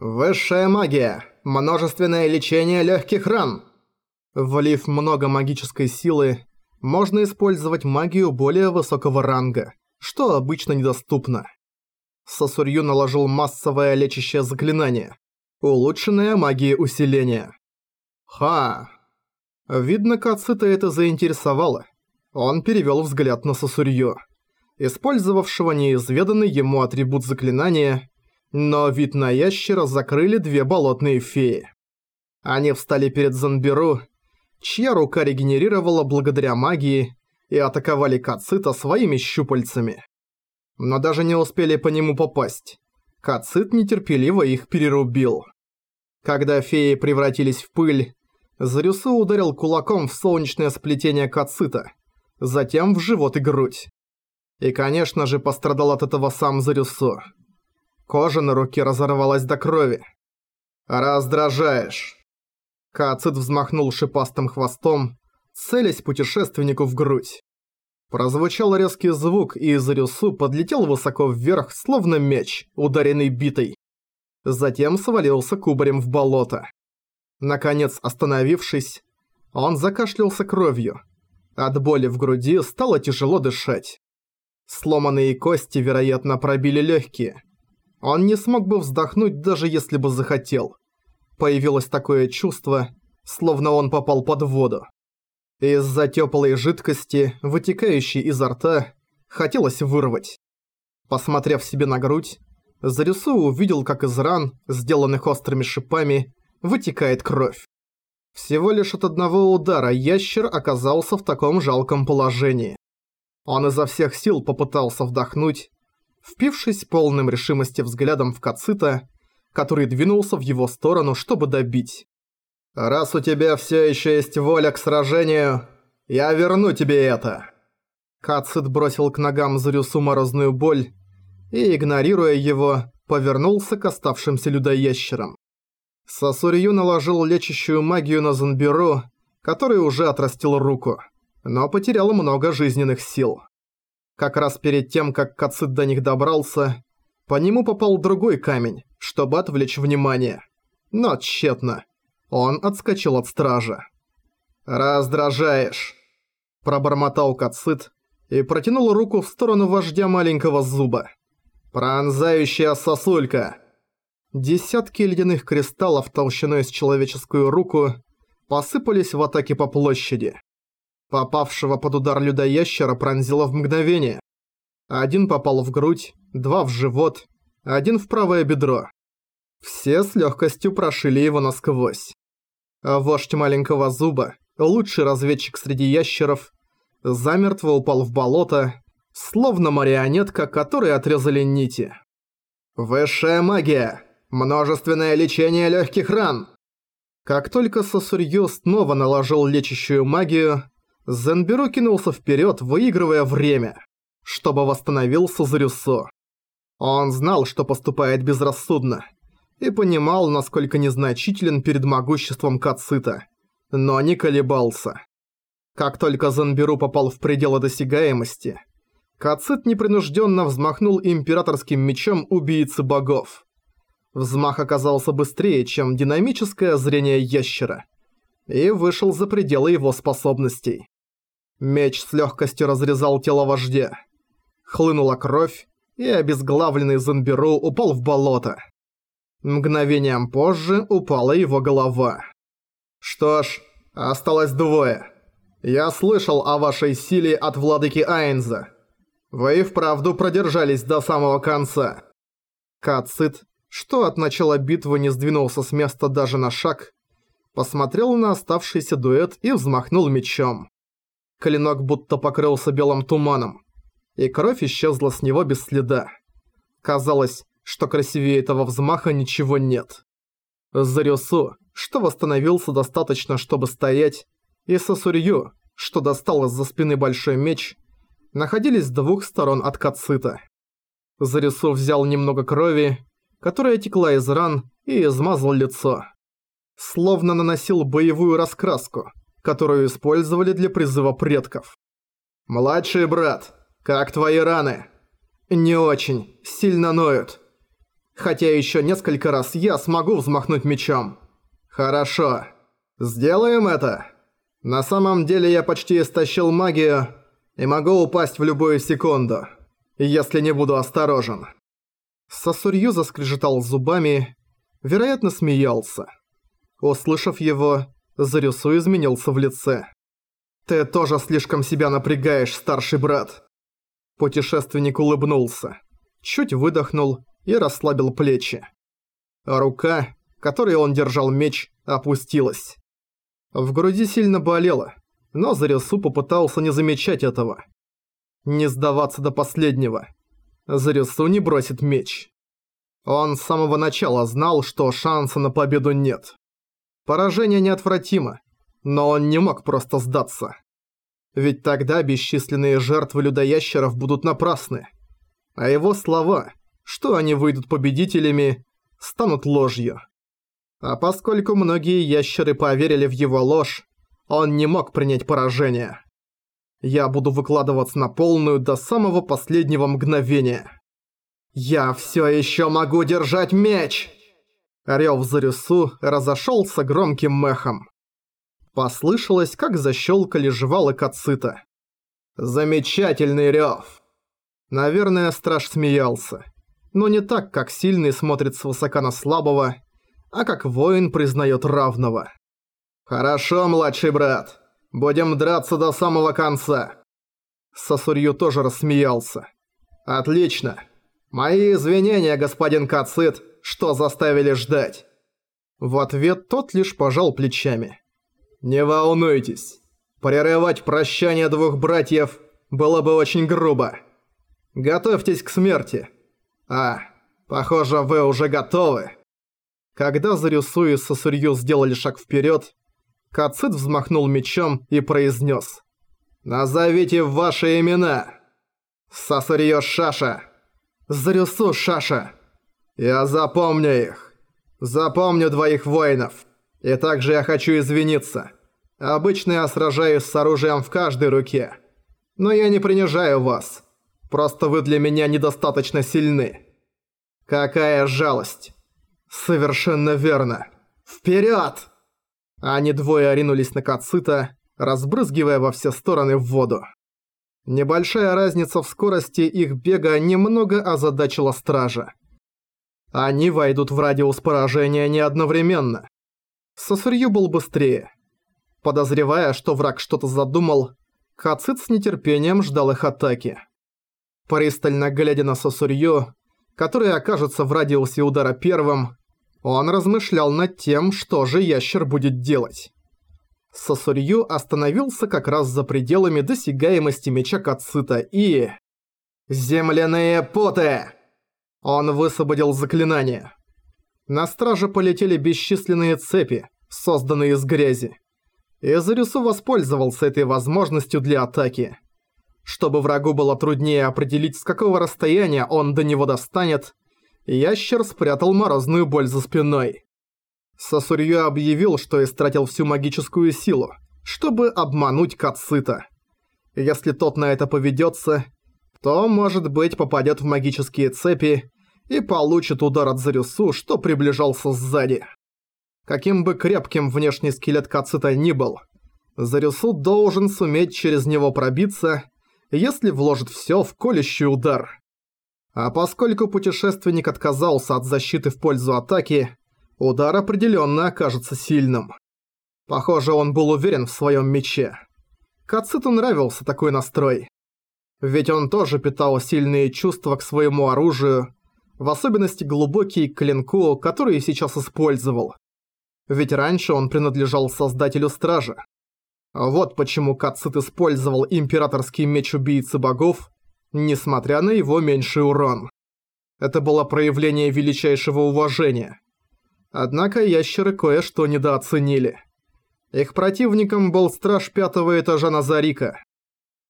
Высшая магия. Множественное лечение легких ран. Влив много магической силы, можно использовать магию более высокого ранга, что обычно недоступно. Сосурью наложил массовое лечащее заклинание. Улучшенная магия усиления. Ха. Видно, Кацита это заинтересовало. Он перевёл взгляд на Сосурью, использовавшего неизведанный ему атрибут заклинания, но вид на ящера закрыли две болотные феи. Они встали перед Занберу, чья рука регенерировала благодаря магии, и атаковали Кацита своими щупальцами но даже не успели по нему попасть. Кацит нетерпеливо их перерубил. Когда феи превратились в пыль, Зарюсу ударил кулаком в солнечное сплетение Кацита, затем в живот и грудь. И, конечно же, пострадал от этого сам Зарюсу. Кожа на руке разорвалась до крови. «Раздражаешь!» Кацит взмахнул шипастым хвостом, целясь путешественнику в грудь. Прозвучал резкий звук, и Зарюсу подлетел высоко вверх, словно меч, ударенный битой. Затем свалился кубарем в болото. Наконец, остановившись, он закашлялся кровью. От боли в груди стало тяжело дышать. Сломанные кости, вероятно, пробили легкие. Он не смог бы вздохнуть, даже если бы захотел. Появилось такое чувство, словно он попал под воду. Из-за теплой жидкости, вытекающей изо рта, хотелось вырвать. Посмотрев себе на грудь, Зарису увидел, как из ран, сделанных острыми шипами, вытекает кровь. Всего лишь от одного удара ящер оказался в таком жалком положении. Он изо всех сил попытался вдохнуть, впившись полным решимости взглядом в Кацита, который двинулся в его сторону, чтобы добить. «Раз у тебя все еще есть воля к сражению, я верну тебе это!» Кацит бросил к ногам Зарюсу морозную боль и, игнорируя его, повернулся к оставшимся людоящерам. Сосурью наложил лечащую магию на Занберу, который уже отрастил руку, но потерял много жизненных сил. Как раз перед тем, как Кацит до них добрался, по нему попал другой камень, чтобы отвлечь внимание. Но тщетно. Он отскочил от стража. «Раздражаешь!» Пробормотал Кацит и протянул руку в сторону вождя маленького зуба. «Пронзающая сосулька!» Десятки ледяных кристаллов толщиной с человеческую руку посыпались в атаке по площади. Попавшего под удар людоящера пронзило в мгновение. Один попал в грудь, два в живот, один в правое бедро. Все с легкостью прошили его насквозь. А вождь маленького зуба, лучший разведчик среди ящеров, замертво упал в болото, словно марионетка, которой отрезали нити. «Высшая магия! Множественное лечение легких ран!» Как только Сосурью снова наложил лечащую магию, Зенберу кинулся вперед, выигрывая время, чтобы восстановился Зарюсо. Он знал, что поступает безрассудно – и понимал, насколько незначителен перед могуществом Кацита, но не колебался. Как только Занберу попал в пределы досягаемости, Кацит непринужденно взмахнул императорским мечом убийцы богов. Взмах оказался быстрее, чем динамическое зрение ящера, и вышел за пределы его способностей. Меч с легкостью разрезал тело вождя. Хлынула кровь, и обезглавленный Занберу упал в болото. Мгновением позже упала его голова. «Что ж, осталось двое. Я слышал о вашей силе от владыки Айнза. Вы и вправду продержались до самого конца». Кацит, что от начала битвы не сдвинулся с места даже на шаг, посмотрел на оставшийся дуэт и взмахнул мечом. Клинок будто покрылся белым туманом, и кровь исчезла с него без следа. Казалось, что красивее этого взмаха ничего нет. Зарюсу, что восстановился достаточно, чтобы стоять, и Сосурью, что достал из-за спины большой меч, находились с двух сторон от Кацита. Зарюсу взял немного крови, которая текла из ран, и измазал лицо. Словно наносил боевую раскраску, которую использовали для призыва предков. «Младший брат, как твои раны?» «Не очень, сильно ноют. Хотя еще несколько раз я смогу взмахнуть мечом. Хорошо. Сделаем это. На самом деле я почти истощил магию и могу упасть в любую секунду, если не буду осторожен. Сосурью заскрежетал зубами, вероятно, смеялся. Услышав его, Зарюсу изменился в лице. «Ты тоже слишком себя напрягаешь, старший брат!» Путешественник улыбнулся, чуть выдохнул и расслабил плечи. А рука, которой он держал меч, опустилась. В груди сильно болело, но Зарюсу попытался не замечать этого. Не сдаваться до последнего. Зарюсу не бросит меч. Он с самого начала знал, что шанса на победу нет. Поражение неотвратимо, но он не мог просто сдаться. Ведь тогда бесчисленные жертвы людоящеров будут напрасны. А его слова, что они выйдут победителями, станут ложью. А поскольку многие ящеры поверили в его ложь, он не мог принять поражение. Я буду выкладываться на полную до самого последнего мгновения. «Я все еще могу держать меч!» Рёв Зарюсу разошелся громким мехом. Послышалось, как защелкали жвалы Кацита. «Замечательный рёв!» Наверное, страж смеялся. Но не так, как сильный смотрит свысока на слабого, а как воин признает равного. «Хорошо, младший брат. Будем драться до самого конца». Сосурью тоже рассмеялся. «Отлично. Мои извинения, господин Кацит, что заставили ждать». В ответ тот лишь пожал плечами. «Не волнуйтесь. Прерывать прощание двух братьев было бы очень грубо. Готовьтесь к смерти. А, похоже, вы уже готовы». Когда Зарюсу и Сосурью сделали шаг вперед, Кацит взмахнул мечом и произнес: «Назовите ваши имена!» «Сосурью Шаша!» «Зарюсу Шаша!» «Я запомню их. Запомню двоих воинов. И также я хочу извиниться. Обычно я сражаюсь с оружием в каждой руке. Но я не принижаю вас. Просто вы для меня недостаточно сильны. Какая жалость. Совершенно верно. Вперед! Они двое оринулись на Кацита, разбрызгивая во все стороны в воду. Небольшая разница в скорости их бега немного озадачила стража. Они войдут в радиус поражения не одновременно. Сосурью был быстрее. Подозревая, что враг что-то задумал, Хацит с нетерпением ждал их атаки. Пристально глядя на Сосурью, который окажется в радиусе удара первым, он размышлял над тем, что же ящер будет делать. Сосурью остановился как раз за пределами досягаемости меча Кацита и... «Земляные путы!» Он высвободил заклинание. На страже полетели бесчисленные цепи, созданные из грязи. И Зарюсу воспользовался этой возможностью для атаки. Чтобы врагу было труднее определить, с какого расстояния он до него достанет, ящер спрятал морозную боль за спиной. Сосурью объявил, что истратил всю магическую силу, чтобы обмануть Кацита. Если тот на это поведется, то, может быть, попадет в магические цепи и получит удар от Зарюсу, что приближался сзади. Каким бы крепким внешний скелет Кацита ни был, Зарюсу должен суметь через него пробиться, если вложит всё в колющий удар. А поскольку путешественник отказался от защиты в пользу атаки, удар определённо окажется сильным. Похоже, он был уверен в своём мече. Кациту нравился такой настрой. Ведь он тоже питал сильные чувства к своему оружию, в особенности глубокий клинку, который сейчас использовал. Ведь раньше он принадлежал создателю Стража. Вот почему Кацит использовал императорский меч убийцы богов, несмотря на его меньший урон. Это было проявление величайшего уважения. Однако ящеры кое-что недооценили. Их противником был страж пятого этажа Назарика.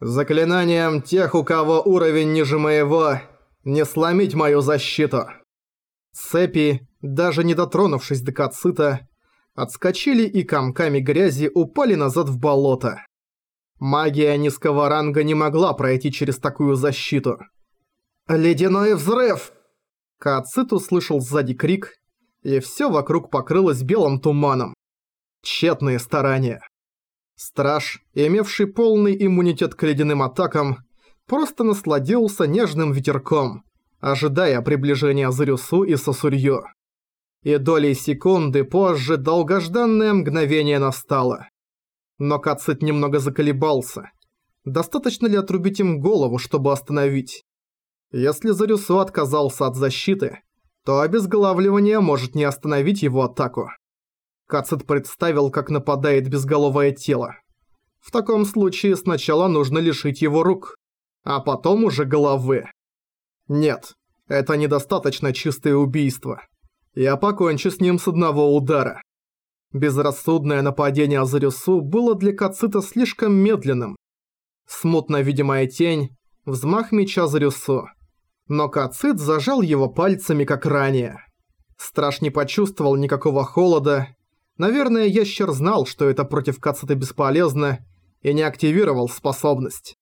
Заклинанием тех, у кого уровень ниже моего, не сломить мою защиту. Цепи, даже не дотронувшись до Кацита, отскочили и комками грязи упали назад в болото. Магия низкого ранга не могла пройти через такую защиту. «Ледяной взрыв!» Кацит услышал сзади крик, и всё вокруг покрылось белым туманом. Тщетные старания. Страж, имевший полный иммунитет к ледяным атакам, просто насладился нежным ветерком, ожидая приближения Зарюсу и Сосурью. И долей секунды позже долгожданное мгновение настало. Но Кацит немного заколебался. Достаточно ли отрубить им голову, чтобы остановить? Если Зарюсу отказался от защиты, то обезглавливание может не остановить его атаку. Кацит представил, как нападает безголовое тело. В таком случае сначала нужно лишить его рук, а потом уже головы. Нет, это недостаточно чистое убийство. Я покончу с ним с одного удара. Безрассудное нападение Зарюсу было для Кацита слишком медленным. Смутно видимая тень, взмах меча Зарюсу. Но Кацит зажал его пальцами, как ранее. Страж не почувствовал никакого холода. Наверное, ящер знал, что это против Кацита бесполезно, и не активировал способность.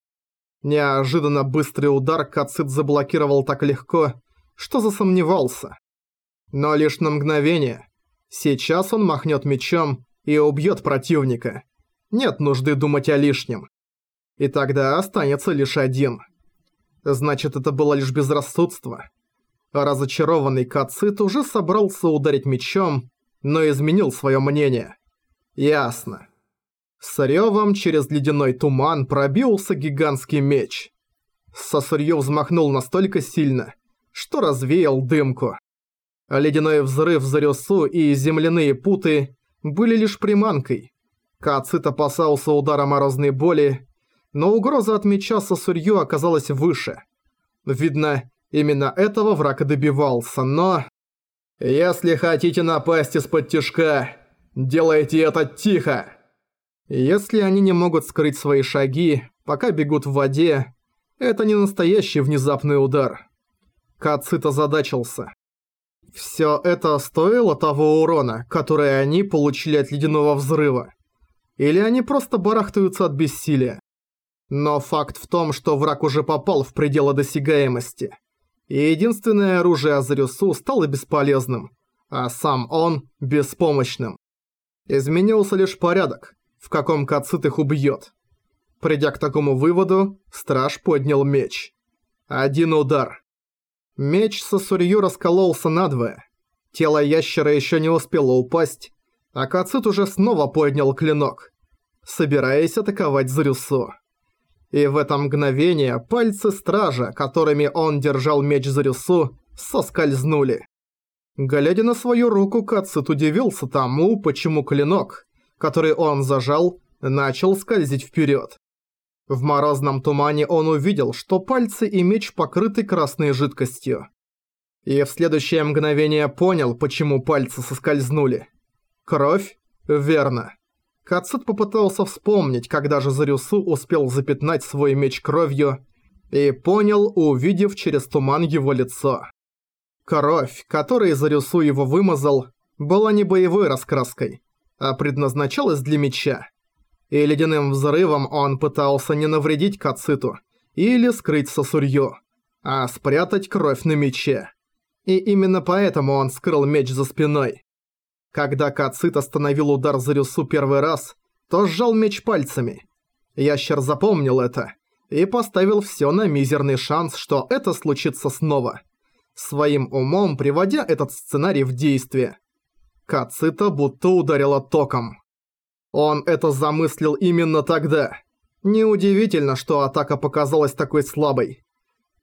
Неожиданно быстрый удар Кацит заблокировал так легко, что засомневался. Но лишь на мгновение. Сейчас он махнет мечом и убьет противника. Нет нужды думать о лишнем. И тогда останется лишь один. Значит, это было лишь безрассудство. Разочарованный Кацит уже собрался ударить мечом, но изменил свое мнение. Ясно. С рёвом через ледяной туман пробился гигантский меч. Сосурьё взмахнул настолько сильно, что развеял дымку. Ледяной взрыв Зарюсу и земляные путы были лишь приманкой. Кацит опасался удара морозной боли, но угроза от меча Сосурью оказалась выше. Видно, именно этого враг добивался, но... «Если хотите напасть из-под тишка, делайте это тихо!» Если они не могут скрыть свои шаги, пока бегут в воде, это не настоящий внезапный удар. Кацит озадачился. Всё это стоило того урона, который они получили от ледяного взрыва? Или они просто барахтаются от бессилия? Но факт в том, что враг уже попал в пределы досягаемости. И единственное оружие Азарюсу стало бесполезным, а сам он – беспомощным. Изменился лишь порядок, в каком Кацит их убьет. Придя к такому выводу, страж поднял меч. Один удар. Меч Сосурью раскололся надвое. Тело ящера еще не успело упасть, а Кацит уже снова поднял клинок, собираясь атаковать Зарюсу. И в это мгновение пальцы стража, которыми он держал меч Зарюсу, соскользнули. Глядя на свою руку, Кацит удивился тому, почему клинок, который он зажал, начал скользить вперед. В морозном тумане он увидел, что пальцы и меч покрыты красной жидкостью. И в следующее мгновение понял, почему пальцы соскользнули. Кровь? Верно. Кацут попытался вспомнить, когда же Зарюсу успел запятнать свой меч кровью, и понял, увидев через туман его лицо. Кровь, которой Зарюсу его вымазал, была не боевой раскраской, а предназначалась для меча. И ледяным взрывом он пытался не навредить Кациту или скрыть сосурью, а спрятать кровь на мече. И именно поэтому он скрыл меч за спиной. Когда Кацит остановил удар Зарюсу первый раз, то сжал меч пальцами. Ящер запомнил это и поставил все на мизерный шанс, что это случится снова. Своим умом приводя этот сценарий в действие. Кацита будто ударила током. Он это замыслил именно тогда. Неудивительно, что атака показалась такой слабой.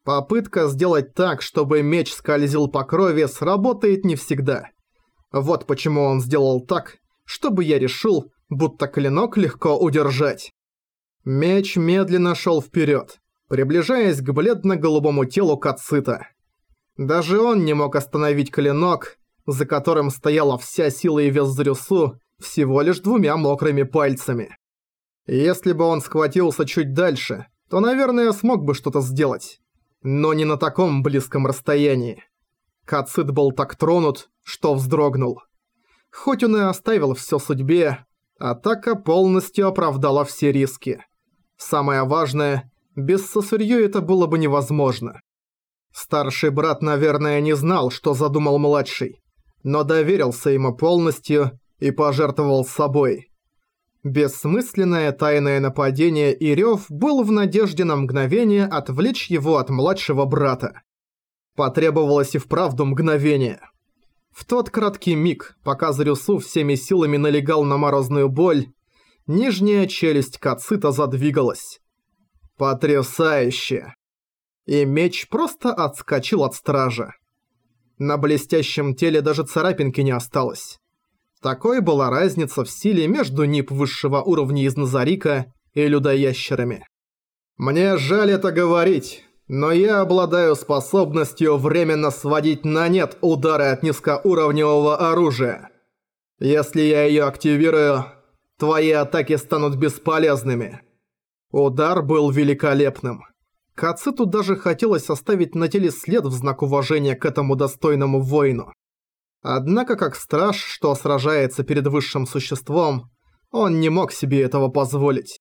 Попытка сделать так, чтобы меч скользил по крови, сработает не всегда. Вот почему он сделал так, чтобы я решил, будто клинок легко удержать. Меч медленно шел вперед, приближаясь к бледно-голубому телу Кацита. Даже он не мог остановить клинок, за которым стояла вся сила и вес Зарюсу, всего лишь двумя мокрыми пальцами. Если бы он схватился чуть дальше, то, наверное, смог бы что-то сделать. Но не на таком близком расстоянии. Кацит был так тронут, что вздрогнул. Хоть он и оставил все судьбе, атака полностью оправдала все риски. Самое важное, без Сосурью это было бы невозможно. Старший брат, наверное, не знал, что задумал младший, но доверился ему полностью и пожертвовал собой. Бессмысленное тайное нападение и рёв был в надежде на мгновение отвлечь его от младшего брата. Потребовалось и вправду мгновение. В тот краткий миг, пока Зарюсу всеми силами налегал на морозную боль, нижняя челюсть Кацита задвигалась. Потрясающе! И меч просто отскочил от стража. На блестящем теле даже царапинки не осталось. Такой была разница в силе между нип высшего уровня из Назарика и людоящерами. Мне жаль это говорить, но я обладаю способностью временно сводить на нет удары от низкоуровневого оружия. Если я её активирую, твои атаки станут бесполезными. Удар был великолепным. Кациту даже хотелось оставить на теле след в знак уважения к этому достойному воину. Однако как страж, что сражается перед высшим существом, он не мог себе этого позволить.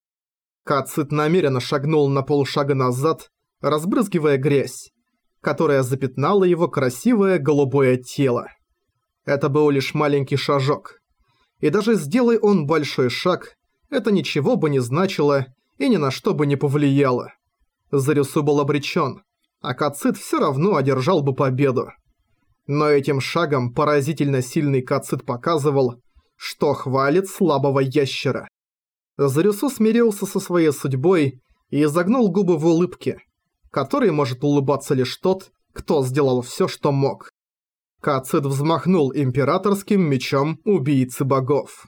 Кацит намеренно шагнул на полшага назад, разбрызгивая грязь, которая запятнала его красивое голубое тело. Это был лишь маленький шажок. И даже сделай он большой шаг, это ничего бы не значило и ни на что бы не повлияло. Зарюсу был обречен, а Кацит все равно одержал бы победу. Но этим шагом поразительно сильный Кацит показывал, что хвалит слабого ящера. Зарюсу смирился со своей судьбой и изогнул губы в улыбке, которой может улыбаться лишь тот, кто сделал все, что мог. Кацит взмахнул императорским мечом убийцы богов.